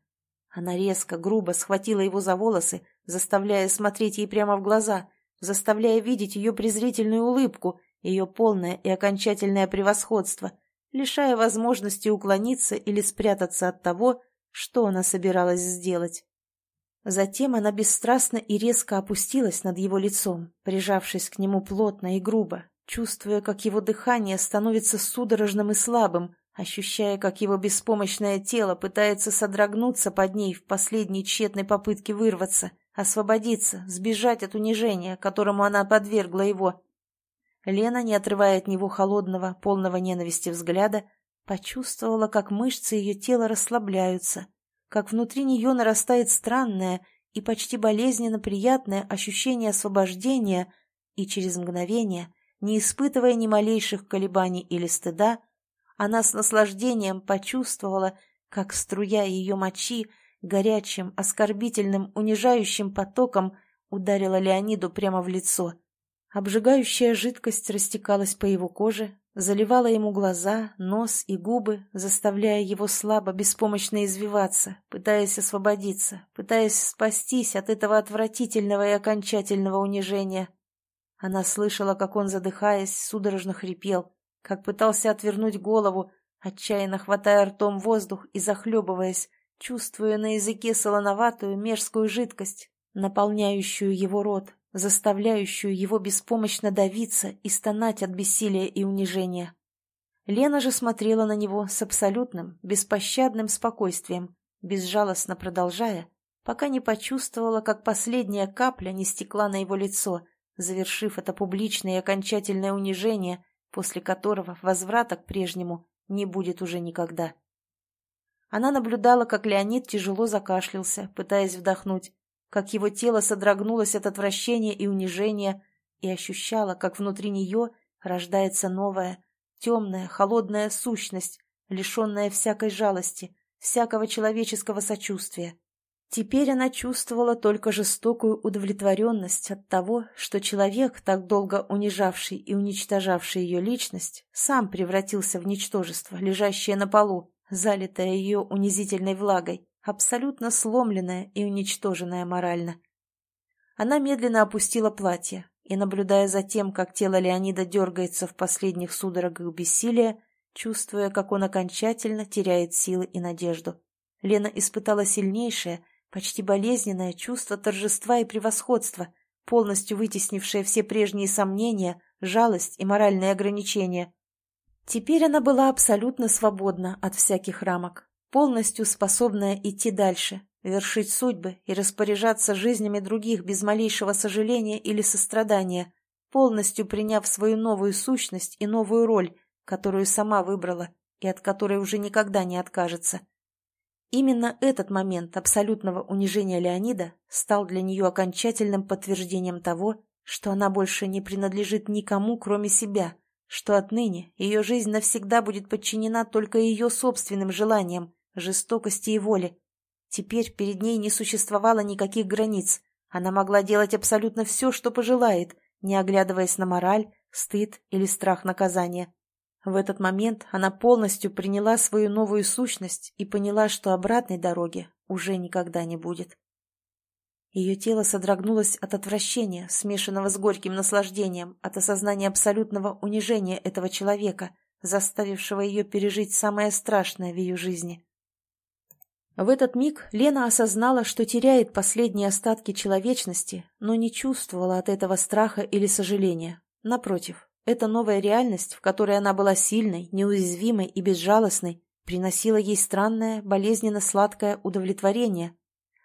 Она резко, грубо схватила его за волосы, заставляя смотреть ей прямо в глаза, заставляя видеть ее презрительную улыбку, ее полное и окончательное превосходство, лишая возможности уклониться или спрятаться от того, что она собиралась сделать? Затем она бесстрастно и резко опустилась над его лицом, прижавшись к нему плотно и грубо, чувствуя, как его дыхание становится судорожным и слабым, ощущая, как его беспомощное тело пытается содрогнуться под ней в последней тщетной попытке вырваться, освободиться, сбежать от унижения, которому она подвергла его. Лена, не отрывая от него холодного, полного ненависти взгляда, Почувствовала, как мышцы ее тела расслабляются, как внутри нее нарастает странное и почти болезненно приятное ощущение освобождения, и через мгновение, не испытывая ни малейших колебаний или стыда, она с наслаждением почувствовала, как струя ее мочи горячим, оскорбительным, унижающим потоком ударила Леониду прямо в лицо. Обжигающая жидкость растекалась по его коже, заливала ему глаза, нос и губы, заставляя его слабо, беспомощно извиваться, пытаясь освободиться, пытаясь спастись от этого отвратительного и окончательного унижения. Она слышала, как он, задыхаясь, судорожно хрипел, как пытался отвернуть голову, отчаянно хватая ртом воздух и захлебываясь, чувствуя на языке солоноватую мерзкую жидкость, наполняющую его рот, заставляющую его беспомощно давиться и стонать от бессилия и унижения. Лена же смотрела на него с абсолютным, беспощадным спокойствием, безжалостно продолжая, пока не почувствовала, как последняя капля не стекла на его лицо, завершив это публичное и окончательное унижение, после которого возврата к прежнему не будет уже никогда. Она наблюдала, как Леонид тяжело закашлялся, пытаясь вдохнуть, как его тело содрогнулось от отвращения и унижения, и ощущала, как внутри нее рождается новая, темная, холодная сущность, лишенная всякой жалости, всякого человеческого сочувствия. Теперь она чувствовала только жестокую удовлетворенность от того, что человек, так долго унижавший и уничтожавший ее личность, сам превратился в ничтожество, лежащее на полу, залитое ее унизительной влагой, абсолютно сломленное и уничтоженное морально. Она медленно опустила платье и, наблюдая за тем, как тело Леонида дергается в последних судорогах бессилия, чувствуя, как он окончательно теряет силы и надежду, Лена испытала сильнейшее, Почти болезненное чувство торжества и превосходства, полностью вытеснившее все прежние сомнения, жалость и моральные ограничения. Теперь она была абсолютно свободна от всяких рамок, полностью способная идти дальше, вершить судьбы и распоряжаться жизнями других без малейшего сожаления или сострадания, полностью приняв свою новую сущность и новую роль, которую сама выбрала и от которой уже никогда не откажется. Именно этот момент абсолютного унижения Леонида стал для нее окончательным подтверждением того, что она больше не принадлежит никому, кроме себя, что отныне ее жизнь навсегда будет подчинена только ее собственным желаниям, жестокости и воле. Теперь перед ней не существовало никаких границ, она могла делать абсолютно все, что пожелает, не оглядываясь на мораль, стыд или страх наказания. В этот момент она полностью приняла свою новую сущность и поняла, что обратной дороги уже никогда не будет. Ее тело содрогнулось от отвращения, смешанного с горьким наслаждением, от осознания абсолютного унижения этого человека, заставившего ее пережить самое страшное в ее жизни. В этот миг Лена осознала, что теряет последние остатки человечности, но не чувствовала от этого страха или сожаления. Напротив, эта новая реальность, в которой она была сильной, неуязвимой и безжалостной, приносила ей странное, болезненно-сладкое удовлетворение.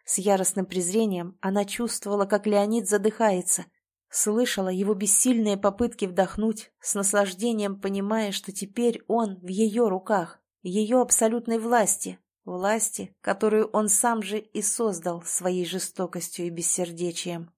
С яростным презрением она чувствовала, как Леонид задыхается, слышала его бессильные попытки вдохнуть, с наслаждением понимая, что теперь он в ее руках, ее абсолютной власти, власти, которую он сам же и создал своей жестокостью и бессердечием.